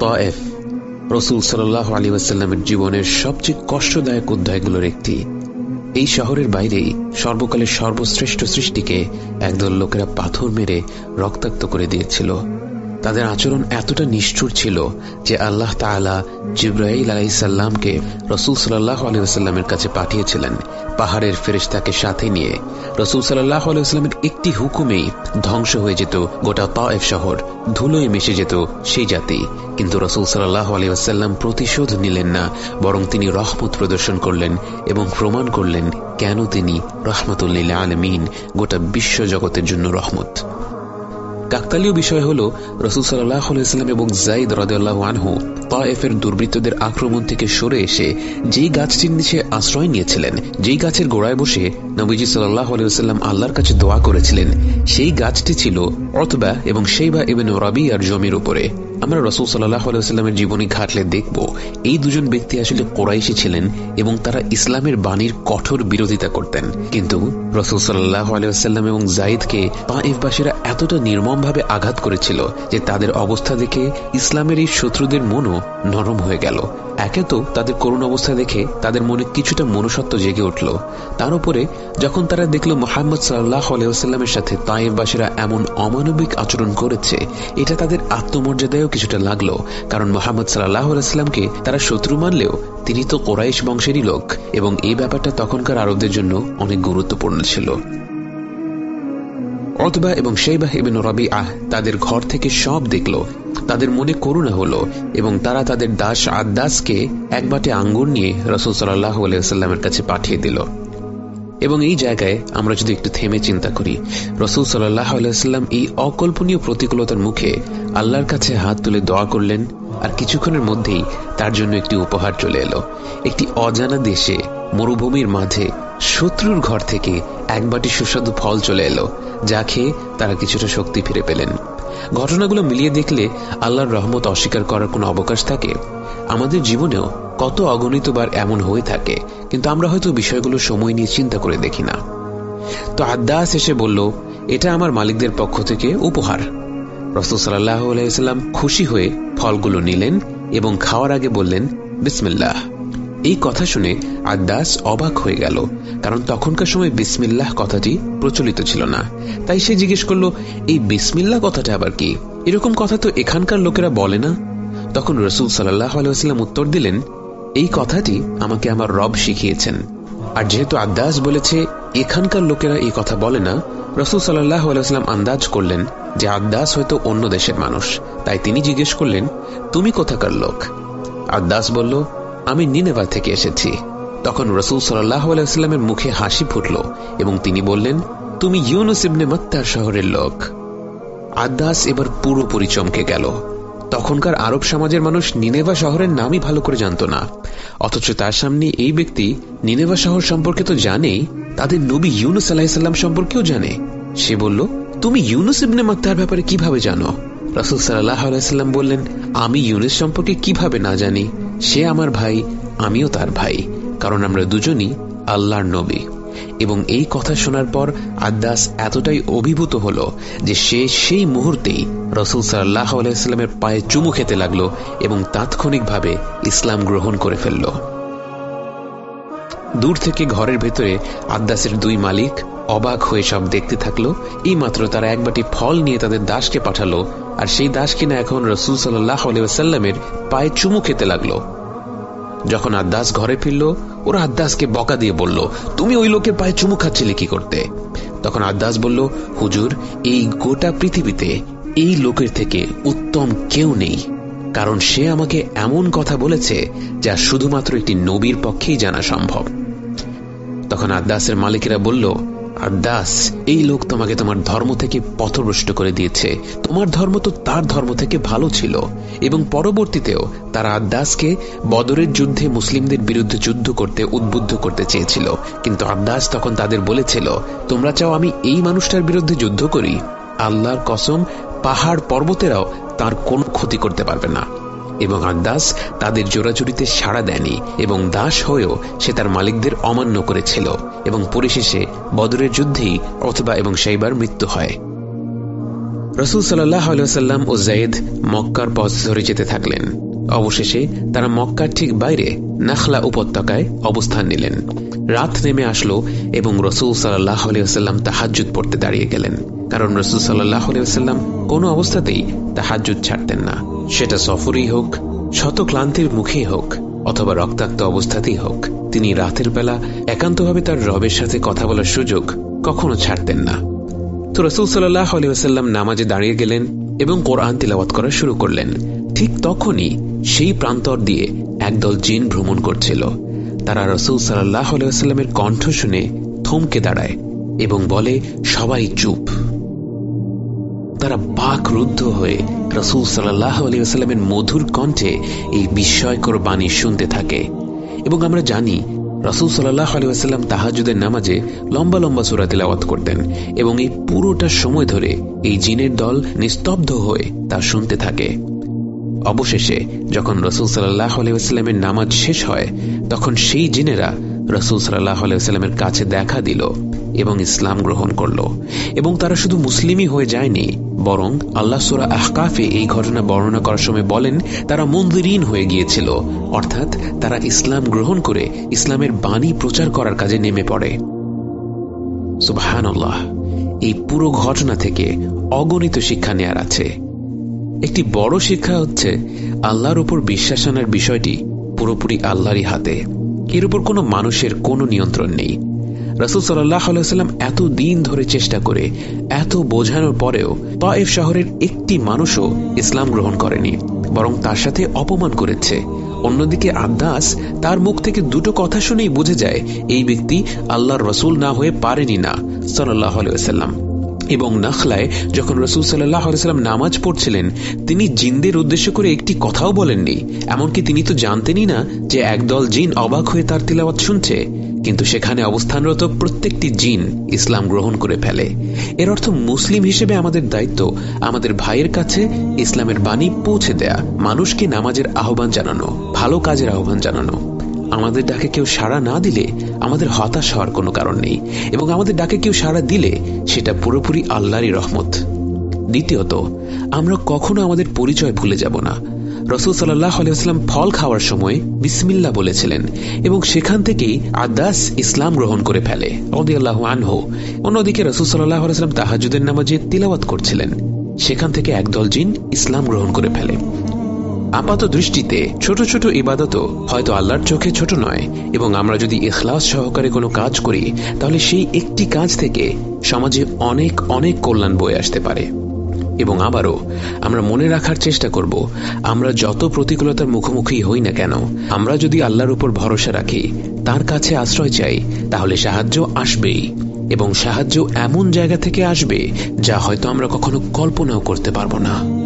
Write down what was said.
তয়েফ, রসুল সাল্লাহ আলী জীবনের সবচেয়ে কষ্টদায়ক অধ্যায়গুলোর একটি। এই শহরের বাইরেই সর্বকালের সর্বশ্রেষ্ঠ সৃষ্টিকে একদল লোকেরা পাথর মেরে রক্তাক্ত করে দিয়েছিল। তাদের আচরণ এতটা নিষ্ঠুর ছিল যে আল্লাহ তালা জিব্রাহিল আলাইসাল্লামকে রসুল সাল্লাহ আলিয়াস্লামের কাছে পাঠিয়েছিলেন পাহাড়ের ফেরিস্তাকে সাথে নিয়ে। রসুল সাল্লাহ আলাইস্লামের একটি হুকুমেই ধ্বংস হয়ে যেত গোটা তায়েফ শহর, ধুলোয় মিশে যেত সেই জাতি। কিন্তু রসুল সাল্লাহ আলিয়াস্লাম প্রতিশোধ নিলেন না, বরং তিনি রহমত প্রদর্শন করলেন এবং প্রমাণ করলেন কেন তিনি রহমতুল্লিল্লা আলমিন গোটা বিশ্ব জগতের জন্য রহমত। কাকতালীয় বিষয় হল, রসুল সাল্লাহাম এবং জাইদ রদাল্লাহ আনহু তাএফের দুর্বৃত্তদের আক্রমণ থেকে সরে এসে যেই গাছটির নিচে আশ্রয় নিয়েছিলেন, যেই গাছের গোড়ায় বসে নবীজি সাল্লাহ আলাইসাল্লাম আল্লাহর কাছে দোয়া করেছিলেন, সেই গাছটি ছিল অথবা এবং সেই বা এবেন রবি আর জমির উপরে। আমরা রসুল সাল্লাহ জীবনী ঘাটলে দেখব, এই দুজন ব্যক্তি আসলে কোরাইশি ছিলেন এবং তারা ইসলামের বাণীর কঠোর বিরোধিতা করতেন। কিন্তু রসুল সাল্লাহ আলাইসাল্লাম এবং জাইদকে তাইফবাসীরা এতটা নির্মমভাবে আঘাত করেছিল যে তাদের অবস্থা দেখে ইসলামের এই শত্রুদের মনও নরম হয়ে গেল। একে তো তাদের করুণ অবস্থা দেখে তাদের মনে কিছুটা মনুষত্ব জেগে উঠল। তার উপরে যখন তারা দেখল মোহাম্মদ সাল্লাহ সাথে তাইফবাসীরা এমন অমানবিক আচরণ করেছে, এটা তাদের আত্মমর্যাদায়ও কিছুটা লাগল, কারণ মোহাম্মদ সাল্লাহ তারা শত্রু মানলেও তিনি তো কোরাইশ বংশেরই লোক এবং এই ব্যাপারটা তখনকার আরবদের জন্য অনেক গুরুত্বপূর্ণ ছিল। অতবা এবং সেইবাহ এবং রবি আহ তাদের ঘর থেকে সব দেখল। তাদের মনে করুণা হলো এবং তারা তাদের দাস আদাসকে এক বাটে আঙ্গুর নিয়ে রসুল সাল্লাহ আলাইস্লামের কাছে পাঠিয়ে দিল। এবং এই জায়গায় আমরা যদি একটু থেমে চিন্তা করি, রসুল সাল্লাহ আলাইস্লাম এই অকল্পনীয় প্রতিকূলতার মুখে আল্লাহর কাছে হাত তুলে দোয়া করলেন আর কিছুক্ষণের মধ্যেই তার জন্য একটি উপহার চলে এলো। একটি অজানা দেশে মরুভূমির মাঝে শত্রুর ঘর থেকে এক বাটি সুস্বাদু ফল চলে এলো, যা খেয়ে তারা কিছুটা শক্তি ফিরে পেলেন। ঘটনাগুলো মিলিয়ে দেখলে আল্লাহর রহমত অস্বীকার করার কোনো অবকাশ থাকে। আমাদের জীবনেও কত অগণিতবার এমন হয়ে থাকে, কিন্তু আমরা হয়তো বিষয়গুলো সময় নিয়ে চিন্তা করে দেখি না। তো আদাস এসে বলল, এটা আমার মালিকদের পক্ষ থেকে উপহার। রসুল আলাইসাল্লাম খুশি হয়ে ফলগুলো নিলেন এবং খাওয়ার আগে বললেন, বিসমিল্লাহ। এই কথা শুনে আদাস অবাক হয়ে গেল, কারণ তখনকার সময় বিসমিল্লাহ কথাটি প্রচলিত ছিল না। তাই সে জিজ্ঞেস করল, এই বিসমিল্লাহ কথাটা আবার কি? এরকম কথা তো এখানকার লোকেরা বলে না? তখন রসুল সাল্লাহ আলাইসাল্লাম উত্তর দিলেন, এই কথাটি আমাকে আমার রব শিখিয়েছেন। আর যেহেতু আদাস বলেছে, এখানকার লোকেরা এই কথা বলে না, রসুল সাল্লাহ আলাইসাল্লাম আন্দাজ করলেন যে আদাস হয়তো অন্য দেশের মানুষ। তাই তিনি জিজ্ঞেস করলেন, তুমি কোথাকার লোক? আদাস বলল আমি নিনেভা থেকে এসেছি। তখন রসুল সাল্লাহ মুখে হাসি ফুটল এবং তিনি বললেন, তুমি ইউনুস ইবনে মত্তার শহরের লোক। আদাস এবার পুরোপুরি চমকে গেল। তখনকার আরব সমাজের মানুষ নিনেভা শহরের নামই ভালো করে জানত না। অথচ তার সামনে এই ব্যক্তি নিনেভা শহর সম্পর্কে তো জানেই, তাদের নবী ইউনুস আলাহিসাল্লাম সম্পর্কেও জানে। সে বলল, তুমি ইউনুস ইবনে মাত্তার ব্যাপারে কীভাবে জানো? রসুল সাল্লাহ আলাইসাল্লাম বললেন, আমি ইউনুস সম্পর্কে কীভাবে না জানি? সে আমার ভাই, আমিও তার ভাই, কারণ আমরা দুজনই আল্লাহর নবী। এবং এই কথা শোনার পর আদাস এতটাই অভিভূত হল যে সে সেই মুহূর্তেই রসুল সাল্লাহ আলাইস্লামের পায়ে চুমু খেতে লাগল এবং তাৎক্ষণিকভাবে ইসলাম গ্রহণ করে ফেলল। দূর থেকে ঘরের ভেতরে আদাসের দুই মালিক অবাক হয়ে সব দেখতে থাকল। এই মাত্র তারা একবাটি ফল নিয়ে তাদের দাসকে পাঠালো আর সেই দাস কিনা এখন রসুল সাল্লাহ পায়ে চুমু খেতে লাগল। যখন আদাস ঘরে ফিরল, ওরা আদাসকে বকা দিয়ে বলল, তুমি ওই লোকের পায়ে চুমু খাচ্ছিলে কি করতে? তখন আদাস বলল, হুজুর, এই গোটা পৃথিবীতে এই লোকের থেকে উত্তম কেউ নেই। কারণ সে আমাকে এমন কথা বলেছে যা শুধুমাত্র একটি নবীর পক্ষেই জানা সম্ভব। তখন আদাসের মালিকেরা বলল আদাস এই লোক তোমাকে তোমার ধর্ম থেকে পথভ্রষ্ট করে দিয়েছে। তোমার ধর্ম তো তার ধর্ম থেকে ভালো ছিল, এবং পরবর্তীতেও তারা আদাসকে বদরের যুদ্ধে মুসলিমদের বিরুদ্ধে যুদ্ধ করতে উদ্বুদ্ধ করতে চেয়েছিল। কিন্তু আদাস তখন তাদের বলেছিল, তোমরা চাও আমি এই মানুষটার বিরুদ্ধে যুদ্ধ করি? আল্লাহর কসম, পাহাড় পর্বতেরাও তার কোনো ক্ষতি করতে পারবে না। এবং আদাস তাদের জোরাজুরিতে সাড়া দেয়নি এবং দাস হয়েও সে তার মালিকদের অমান্য করেছিল এবং পরিশেষে বদরের যুদ্ধেই অথবা এবং সেইবার মৃত্যু হয়। রসুল সাল্লাহ আলাইসাল্লাম ও জায়েদ মক্কার পথ ধরে যেতে থাকলেন। অবশেষে তারা মক্কার ঠিক বাইরে নাখলা উপত্যকায় অবস্থান নিলেন। রাত নেমে আসলো এবং রসুল সাল্লাহ আলিয়াল্লাম তাহাজুদ পড়তে দাঁড়িয়ে গেলেন। কারণ রসুল সাল্লাহ আলিয়াল্লাম কোনো অবস্থাতেই তাহাজুদ ছাড়তেন না। সেটা সফরই হোক শত ক্লান্তির মুখেই হোক, অথবা রক্তাক্ত অবস্থাতেই হোক, তিনি রাতের বেলা একান্তভাবে তার রবের সাথে কথা বলার সুযোগ কখনো ছাড়তেন না। তো রসুল সাল্লাহ নামাজে দাঁড়িয়ে গেলেন এবং কোরআন তিলাওয়াত করা শুরু করলেন। ঠিক তখনই সেই প্রান্তর দিয়ে একদল জিন ভ্রমণ করছিল। তারা রসুল সাল্লাহ আলাইস্লামের কণ্ঠ শুনে থমকে দাঁড়ায় এবং বলে, সবাই চুপ। তারা বাক রুদ্ধ হয়ে রসুল সাল্লাহ আলিয়াস্লামের মধুর কণ্ঠে এই বিস্ময়কর বাণী শুনতে থাকে। এবং আমরা জানি, রসুল সাল্লাহ আলিয়াস্লাম তাহাজুদের নামাজে লম্বা লম্বা সুরা তিলাওয়াত করতেন এবং এই পুরোটা সময় ধরে এই জিনের দল নিস্তব্ধ হয়ে তা শুনতে থাকে। অবশেষে, যখন রসুল সাল্লাহ আলাইস্লামের নামাজ শেষ হয়, তখন সেই জিনেরা রসুল সাল্লাহ আলাইস্লামের কাছে দেখা দিল এবং ইসলাম গ্রহণ করল। এবং তারা শুধু মুসলিমই হয়ে যায়নি বরং আল্লাহ সুরা আহকাফে এই ঘটনা বর্ণনা করার সময় বলেন, তারা মন্দিরীন হয়ে গিয়েছিল। অর্থাৎ তারা ইসলাম গ্রহণ করে ইসলামের বাণী প্রচার করার কাজে নেমে পড়ে। সুবাহান এই পুরো ঘটনা থেকে অগণিত শিক্ষা নেয়ার আছে। একটি বড় শিক্ষা হচ্ছে, আল্লাহর উপর বিশ্বাস আনার বিষয়টি পুরোপুরি আল্লাহরই হাতে। এর উপর কোনো মানুষের কোনো নিয়ন্ত্রণ নেই। রসুল আলাইসাল্লাম এত দিন ধরে চেষ্টা করে, এত বোঝানোর পরেও তায়েফ শহরের একটি মানুষও ইসলাম গ্রহণ করেনি, বরং তার সাথে অপমান করেছে। অন্যদিকে আদাস তার মুখ থেকে দুটো কথা শুনেই বুঝে যায়, এই ব্যক্তি আল্লাহর রসুল না হয়ে পারেনি না সাল্লাহ এবং নাখলায় যখন রসুল আলাইসাল্লাম নামাজ পড়ছিলেন, তিনি জিনদের উদ্দেশ্য করে একটি কথাও বলেননি, এমনকি তিনি তো জানতেনই না যে একদল জিন অবাক হয়ে তার তিলাওয়াত শুনছে। কিন্তু সেখানে অবস্থানরত প্রত্যেকটি জিন ইসলাম গ্রহণ করে ফেলে। এর অর্থ মুসলিম হিসেবে আমাদের দায়িত্ব, আমাদের ভাইয়ের কাছে ইসলামের বাণী পৌঁছে দেয়া, মানুষকে নামাজের আহ্বান জানানো, ভালো কাজের আহ্বান জানানো। আমাদের ডাকে কেউ সাড়া না দিলে আমাদের হতাশ হওয়ার কোনো কারণ নেই এবং আমাদের ডাকে কেউ সাড়া দিলে সেটা পুরোপুরি আল্লাহরই রহমত। দ্বিতীয়ত, আমরা কখনো আমাদের পরিচয় ভুলে যাব না। রসুল সাল্লাহ ফল খাওয়ার সময় বিসমিল্লা বলেছিলেন এবং সেখান থেকেই আদাস ইসলাম গ্রহণ করে ফেলে অদি আল্লাহ আনহো। অন্যদিকে রসুল সাল্লাহ তাহাজুদের নামাজে তিলাওয়াত করছিলেন। সেখান থেকে একদল জিন ইসলাম গ্রহণ করে ফেলে। আপাত দৃষ্টিতে ছোট ছোট ইবাদত হয়তো আল্লাহর চোখে ছোট নয় এবং আমরা যদি ইখলাস সহকারে কোনো কাজ করি, তাহলে সেই একটি কাজ থেকে সমাজে অনেক অনেক কল্যাণ বয়ে আসতে পারে। এবং আবারও, আমরা মনে রাখার চেষ্টা করব, আমরা যত প্রতিকূলতার মুখোমুখি হই না কেন, আমরা যদি আল্লাহর উপর ভরসা রাখি, তার কাছে আশ্রয় চাই, তাহলে সাহায্য আসবেই। এবং সাহায্য এমন জায়গা থেকে আসবে, যা হয়তো আমরা কখনো কল্পনাও করতে পারব না।